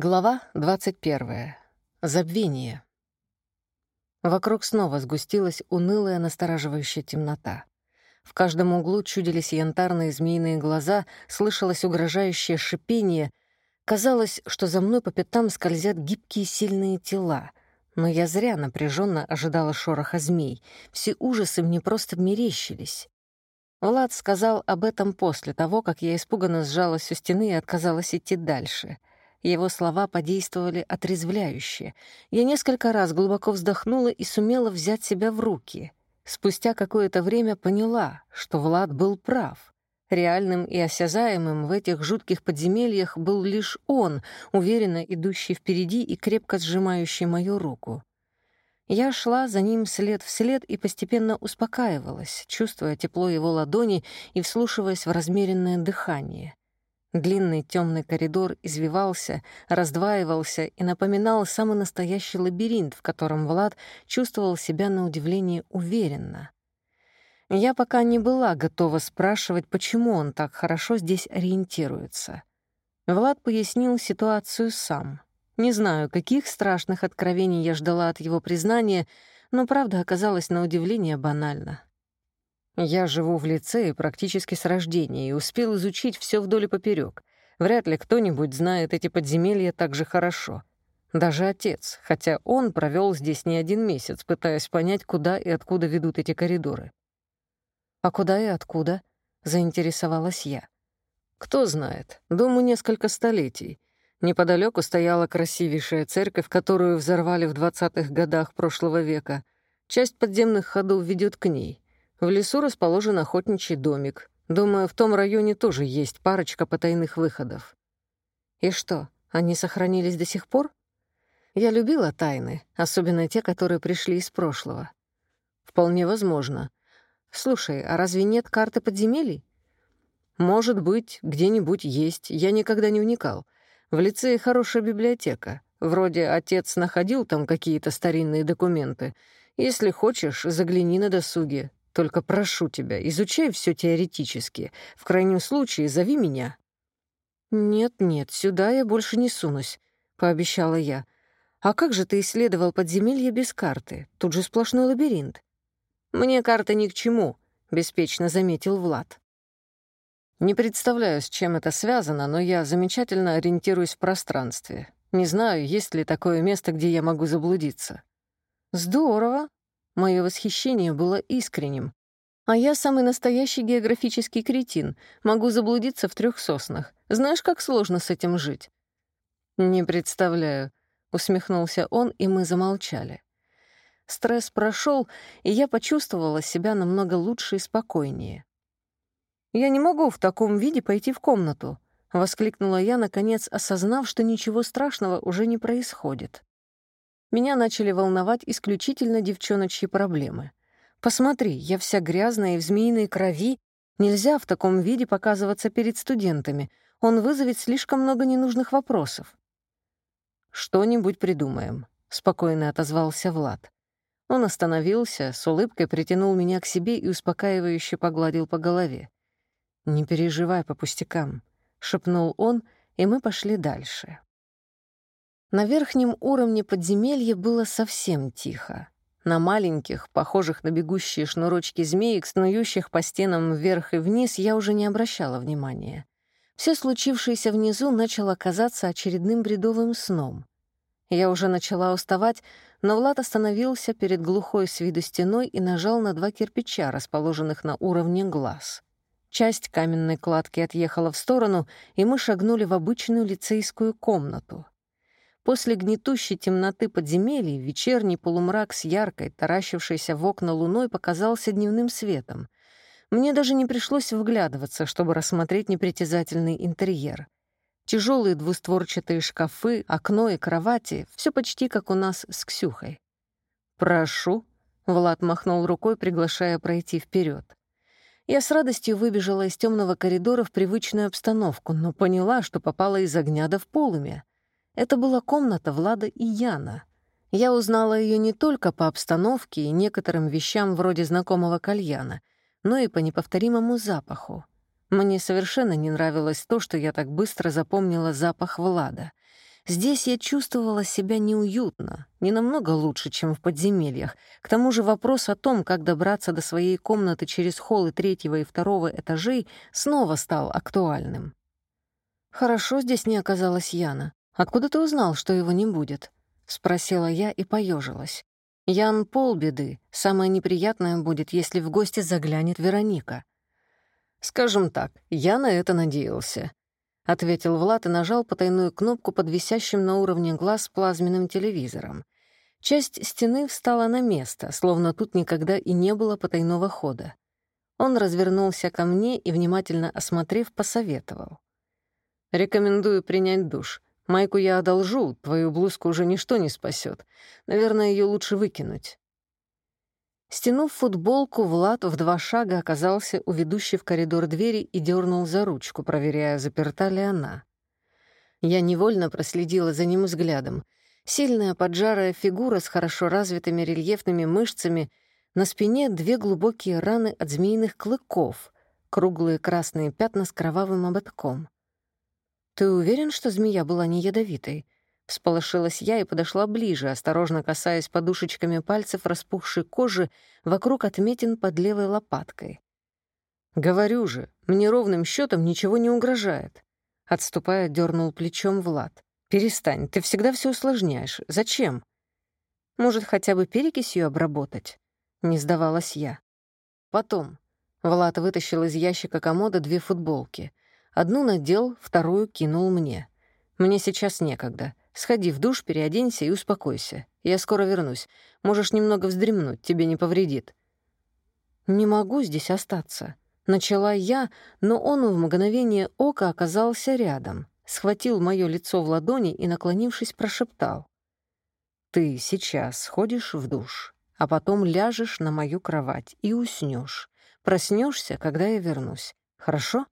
Глава 21. Забвение. Вокруг снова сгустилась унылая, настораживающая темнота. В каждом углу чудились янтарные змеиные глаза, слышалось угрожающее шипение. Казалось, что за мной по пятам скользят гибкие сильные тела. Но я зря напряженно ожидала шороха змей. Все ужасы мне просто мерещились. Влад сказал об этом после того, как я испуганно сжалась у стены и отказалась идти дальше — его слова подействовали отрезвляюще. Я несколько раз глубоко вздохнула и сумела взять себя в руки. Спустя какое-то время поняла, что Влад был прав. Реальным и осязаемым в этих жутких подземельях был лишь он, уверенно идущий впереди и крепко сжимающий мою руку. Я шла за ним след в след и постепенно успокаивалась, чувствуя тепло его ладони и вслушиваясь в размеренное дыхание. Длинный темный коридор извивался, раздваивался и напоминал самый настоящий лабиринт, в котором Влад чувствовал себя на удивление уверенно. Я пока не была готова спрашивать, почему он так хорошо здесь ориентируется. Влад пояснил ситуацию сам. Не знаю, каких страшных откровений я ждала от его признания, но правда оказалась на удивление банальна. Я живу в лицее практически с рождения и успел изучить все вдоль и поперек. Вряд ли кто-нибудь знает эти подземелья так же хорошо. Даже отец, хотя он провел здесь не один месяц, пытаясь понять, куда и откуда ведут эти коридоры. «А куда и откуда?» — заинтересовалась я. «Кто знает. Думаю, несколько столетий. Неподалеку стояла красивейшая церковь, которую взорвали в двадцатых годах прошлого века. Часть подземных ходов ведет к ней. В лесу расположен охотничий домик. Думаю, в том районе тоже есть парочка потайных выходов. И что, они сохранились до сих пор? Я любила тайны, особенно те, которые пришли из прошлого. Вполне возможно. Слушай, а разве нет карты подземелий? Может быть, где-нибудь есть, я никогда не вникал. В лицее хорошая библиотека. Вроде отец находил там какие-то старинные документы. Если хочешь, загляни на досуге. Только прошу тебя, изучай все теоретически. В крайнем случае зови меня». «Нет-нет, сюда я больше не сунусь», — пообещала я. «А как же ты исследовал подземелье без карты? Тут же сплошной лабиринт». «Мне карта ни к чему», — беспечно заметил Влад. «Не представляю, с чем это связано, но я замечательно ориентируюсь в пространстве. Не знаю, есть ли такое место, где я могу заблудиться». «Здорово», Мое восхищение было искренним. А я самый настоящий географический кретин. Могу заблудиться в трех соснах. Знаешь, как сложно с этим жить?» «Не представляю», — усмехнулся он, и мы замолчали. Стресс прошел, и я почувствовала себя намного лучше и спокойнее. «Я не могу в таком виде пойти в комнату», — воскликнула я, наконец осознав, что ничего страшного уже не происходит меня начали волновать исключительно девчоночьи проблемы. Посмотри, я вся грязная и в змеиной крови. Нельзя в таком виде показываться перед студентами. Он вызовет слишком много ненужных вопросов. «Что-нибудь придумаем», — спокойно отозвался Влад. Он остановился, с улыбкой притянул меня к себе и успокаивающе погладил по голове. «Не переживай по пустякам», — шепнул он, и мы пошли дальше. На верхнем уровне подземелья было совсем тихо. На маленьких, похожих на бегущие шнурочки змеек, снующих по стенам вверх и вниз, я уже не обращала внимания. Все случившееся внизу начало казаться очередным бредовым сном. Я уже начала уставать, но Влад остановился перед глухой с виду стеной и нажал на два кирпича, расположенных на уровне глаз. Часть каменной кладки отъехала в сторону, и мы шагнули в обычную лицейскую комнату. После гнетущей темноты подземелий вечерний полумрак с яркой, таращившейся в окна луной показался дневным светом. Мне даже не пришлось вглядываться, чтобы рассмотреть непритязательный интерьер. Тяжелые двустворчатые шкафы, окно и кровати — все почти как у нас с Ксюхой. «Прошу», — Влад махнул рукой, приглашая пройти вперед. Я с радостью выбежала из темного коридора в привычную обстановку, но поняла, что попала из огня до в полымя. Это была комната Влада и Яна. Я узнала ее не только по обстановке и некоторым вещам вроде знакомого кальяна, но и по неповторимому запаху. Мне совершенно не нравилось то, что я так быстро запомнила запах Влада. Здесь я чувствовала себя неуютно, не намного лучше, чем в подземельях. К тому же вопрос о том, как добраться до своей комнаты через холлы третьего и второго этажей, снова стал актуальным. «Хорошо здесь не оказалась Яна. Откуда ты узнал, что его не будет?» — спросила я и поежилась. Ян полбеды. Самое неприятное будет, если в гости заглянет Вероника. «Скажем так, я на это надеялся», — ответил Влад и нажал потайную кнопку под висящим на уровне глаз плазменным телевизором. Часть стены встала на место, словно тут никогда и не было потайного хода. Он развернулся ко мне и, внимательно осмотрев, посоветовал. «Рекомендую принять душ. Майку я одолжу, твою блузку уже ничто не спасет. Наверное, ее лучше выкинуть». Стянув футболку, Влад в два шага оказался у ведущей в коридор двери и дернул за ручку, проверяя, заперта ли она. Я невольно проследила за ним взглядом. Сильная поджарая фигура с хорошо развитыми рельефными мышцами, на спине две глубокие раны от змеиных клыков, круглые красные пятна с кровавым ободком. «Ты уверен, что змея была не ядовитой?» Всполошилась я и подошла ближе, осторожно касаясь подушечками пальцев распухшей кожи вокруг отметин под левой лопаткой. «Говорю же, мне ровным счетом ничего не угрожает», — отступая, дернул плечом Влад. «Перестань, ты всегда все усложняешь. Зачем?» «Может, хотя бы перекисью обработать?» — не сдавалась я. «Потом». Влад вытащил из ящика комода две футболки. Одну надел, вторую кинул мне. Мне сейчас некогда. Сходи в душ, переоденься и успокойся. Я скоро вернусь. Можешь немного вздремнуть, тебе не повредит. Не могу здесь остаться. Начала я, но он в мгновение ока оказался рядом, схватил мое лицо в ладони и, наклонившись, прошептал. «Ты сейчас сходишь в душ, а потом ляжешь на мою кровать и уснешь. Проснешься, когда я вернусь. Хорошо?»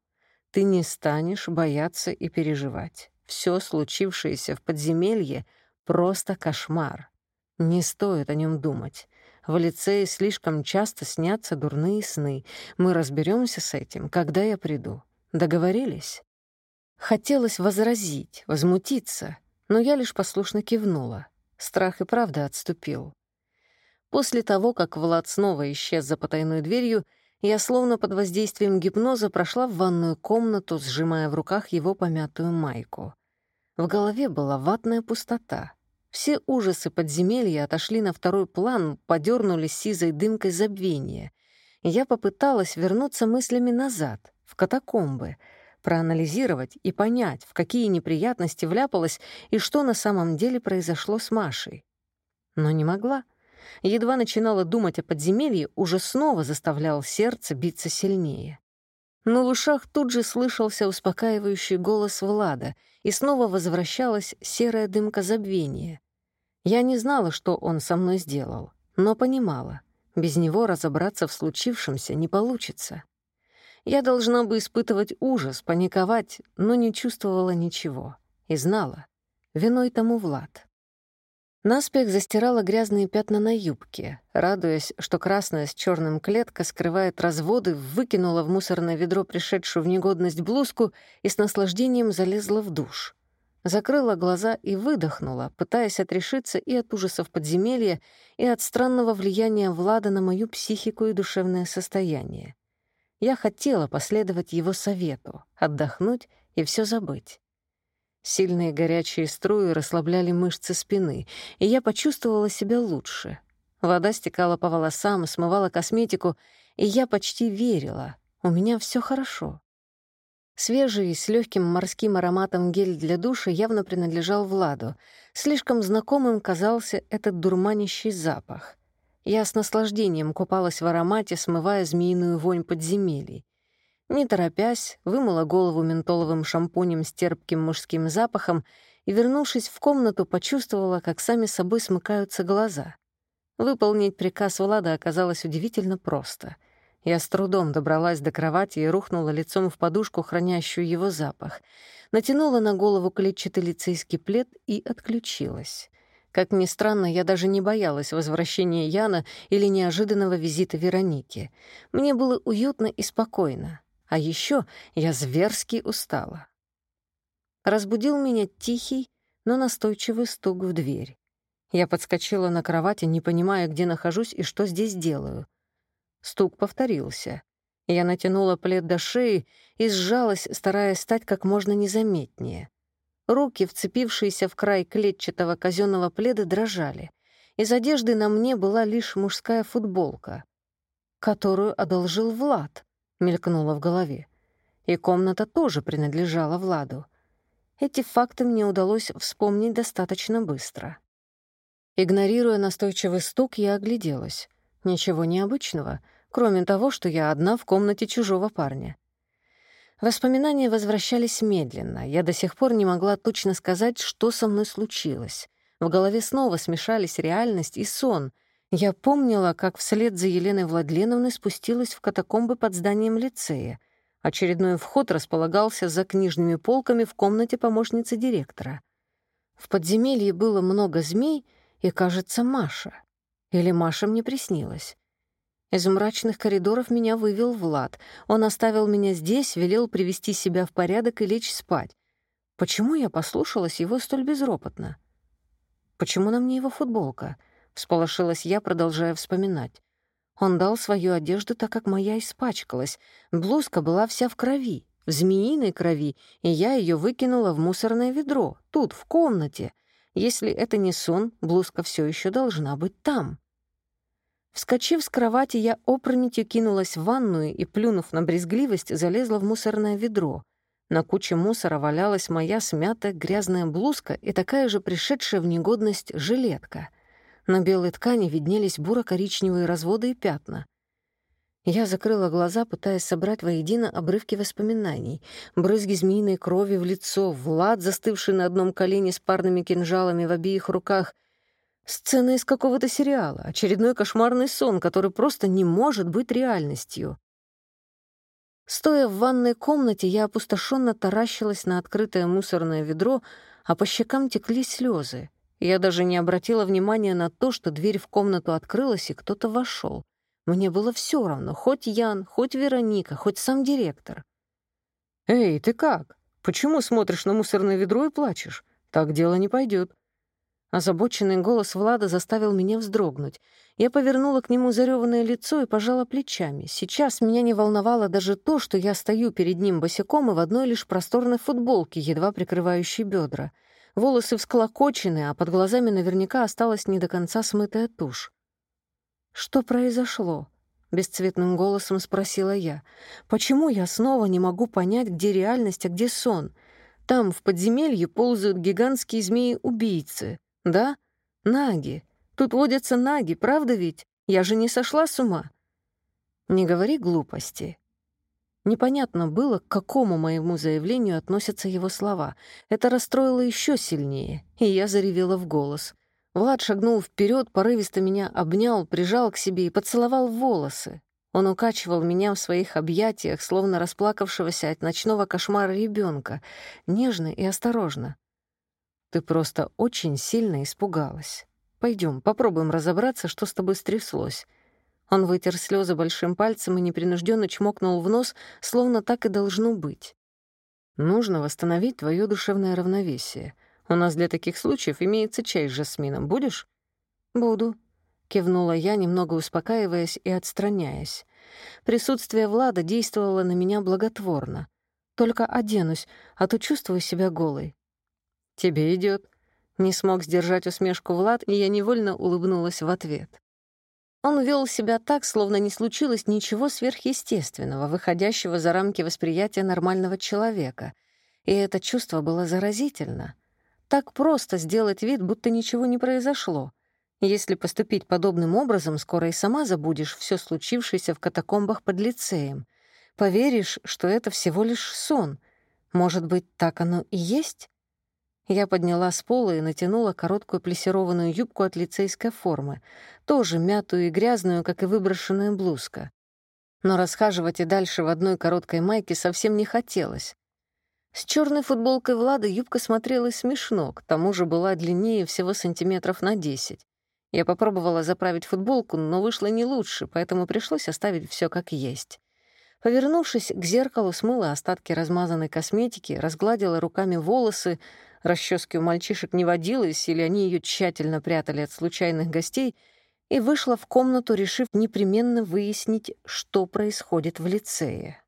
Ты не станешь бояться и переживать. Все случившееся в подземелье — просто кошмар. Не стоит о нем думать. В лицее слишком часто снятся дурные сны. Мы разберемся с этим, когда я приду. Договорились? Хотелось возразить, возмутиться, но я лишь послушно кивнула. Страх и правда отступил. После того, как Влад снова исчез за потайной дверью, я словно под воздействием гипноза прошла в ванную комнату, сжимая в руках его помятую майку. В голове была ватная пустота. Все ужасы подземелья отошли на второй план, подернулись сизой дымкой забвения. Я попыталась вернуться мыслями назад, в катакомбы, проанализировать и понять, в какие неприятности вляпалась и что на самом деле произошло с Машей. Но не могла — едва начинала думать о подземелье, уже снова заставлял сердце биться сильнее. Но в ушах тут же слышался успокаивающий голос Влада, и снова возвращалась серая дымка забвения. Я не знала, что он со мной сделал, но понимала, без него разобраться в случившемся не получится. Я должна бы испытывать ужас, паниковать, но не чувствовала ничего. И знала, виной тому Влад. Наспех застирала грязные пятна на юбке, радуясь, что красная с черным клетка скрывает разводы, выкинула в мусорное ведро пришедшую в негодность блузку и с наслаждением залезла в душ. Закрыла глаза и выдохнула, пытаясь отрешиться и от ужасов подземелья, и от странного влияния Влада на мою психику и душевное состояние. Я хотела последовать его совету, отдохнуть и все забыть. Сильные горячие струи расслабляли мышцы спины, и я почувствовала себя лучше. Вода стекала по волосам, смывала косметику, и я почти верила. У меня все хорошо. Свежий, с легким морским ароматом гель для душа явно принадлежал Владу. Слишком знакомым казался этот дурманящий запах. Я с наслаждением купалась в аромате, смывая змеиную вонь подземелий. Не торопясь, вымыла голову ментоловым шампунем с терпким мужским запахом и, вернувшись в комнату, почувствовала, как сами собой смыкаются глаза. Выполнить приказ Влада оказалось удивительно просто. Я с трудом добралась до кровати и рухнула лицом в подушку, хранящую его запах. Натянула на голову клетчатый лицейский плед и отключилась. Как ни странно, я даже не боялась возвращения Яна или неожиданного визита Вероники. Мне было уютно и спокойно. А еще я зверски устала. Разбудил меня тихий, но настойчивый стук в дверь. Я подскочила на кровати, не понимая, где нахожусь и что здесь делаю. Стук повторился. Я натянула плед до шеи и сжалась, стараясь стать как можно незаметнее. Руки, вцепившиеся в край клетчатого казенного пледа, дрожали. Из одежды на мне была лишь мужская футболка, которую одолжил Влад, мелькнула в голове. И комната тоже принадлежала Владу. Эти факты мне удалось вспомнить достаточно быстро. Игнорируя настойчивый стук, я огляделась. Ничего необычного, кроме того, что я одна в комнате чужого парня. Воспоминания возвращались медленно. Я до сих пор не могла точно сказать, что со мной случилось. В голове снова смешались реальность и сон. Я помнила, как вслед за Еленой Владленовной спустилась в катакомбы под зданием лицея. Очередной вход располагался за книжными полками в комнате помощницы директора. В подземелье было много змей и, кажется, Маша. Или Маша мне приснилась. Из мрачных коридоров меня вывел Влад. Он оставил меня здесь, велел привести себя в порядок и лечь спать. Почему я послушалась его столь безропотно? Почему на мне его футболка? Всполошилась я, продолжая вспоминать. Он дал свою одежду, так как моя испачкалась. Блузка была вся в крови, в змеиной крови, и я ее выкинула в мусорное ведро, тут, в комнате. Если это не сон, блузка все еще должна быть там. Вскочив с кровати, я опрометью кинулась в ванную и, плюнув на брезгливость, залезла в мусорное ведро. На куче мусора валялась моя смятая грязная блузка и такая же пришедшая в негодность жилетка. На белой ткани виднелись буро-коричневые разводы и пятна. Я закрыла глаза, пытаясь собрать воедино обрывки воспоминаний. Брызги змеиной крови в лицо, Влад, застывший на одном колене с парными кинжалами в обеих руках. Сцена из какого-то сериала, очередной кошмарный сон, который просто не может быть реальностью. Стоя в ванной комнате, я опустошенно таращилась на открытое мусорное ведро, а по щекам текли слезы. Я даже не обратила внимания на то, что дверь в комнату открылась, и кто-то вошел. Мне было все равно, хоть Ян, хоть Вероника, хоть сам директор. «Эй, ты как? Почему смотришь на мусорное ведро и плачешь? Так дело не пойдет. Озабоченный голос Влада заставил меня вздрогнуть. Я повернула к нему зареванное лицо и пожала плечами. Сейчас меня не волновало даже то, что я стою перед ним босиком и в одной лишь просторной футболке, едва прикрывающей бедра. Волосы всклокочены, а под глазами наверняка осталась не до конца смытая тушь. «Что произошло?» — бесцветным голосом спросила я. «Почему я снова не могу понять, где реальность, а где сон? Там, в подземелье, ползают гигантские змеи-убийцы. Да? Наги. Тут водятся наги, правда ведь? Я же не сошла с ума». «Не говори глупости», Непонятно было, к какому моему заявлению относятся его слова. Это расстроило еще сильнее, и я заревела в голос. Влад шагнул вперед, порывисто меня обнял, прижал к себе и поцеловал волосы. Он укачивал меня в своих объятиях, словно расплакавшегося от ночного кошмара ребенка, нежно и осторожно. «Ты просто очень сильно испугалась. Пойдем, попробуем разобраться, что с тобой стряслось. Он вытер слезы большим пальцем и непринужденно чмокнул в нос, словно так и должно быть. «Нужно восстановить твое душевное равновесие. У нас для таких случаев имеется чай с жасмином. Будешь?» «Буду», — кивнула я, немного успокаиваясь и отстраняясь. Присутствие Влада действовало на меня благотворно. Только оденусь, а то чувствую себя голой. «Тебе идет. Не смог сдержать усмешку Влад, и я невольно улыбнулась в ответ. Он вел себя так, словно не случилось ничего сверхъестественного, выходящего за рамки восприятия нормального человека. И это чувство было заразительно. Так просто сделать вид, будто ничего не произошло. Если поступить подобным образом, скоро и сама забудешь все случившееся в катакомбах под лицеем. Поверишь, что это всего лишь сон. Может быть, так оно и есть? Я подняла с пола и натянула короткую плессированную юбку от лицейской формы, тоже мятую и грязную, как и выброшенная блузка. Но расхаживать и дальше в одной короткой майке совсем не хотелось. С черной футболкой Влада юбка смотрелась смешно, к тому же была длиннее всего сантиметров на десять. Я попробовала заправить футболку, но вышло не лучше, поэтому пришлось оставить все как есть. Повернувшись к зеркалу, смыла остатки размазанной косметики, разгладила руками волосы, Расчески у мальчишек не водилось, или они ее тщательно прятали от случайных гостей, и вышла в комнату, решив непременно выяснить, что происходит в лицее.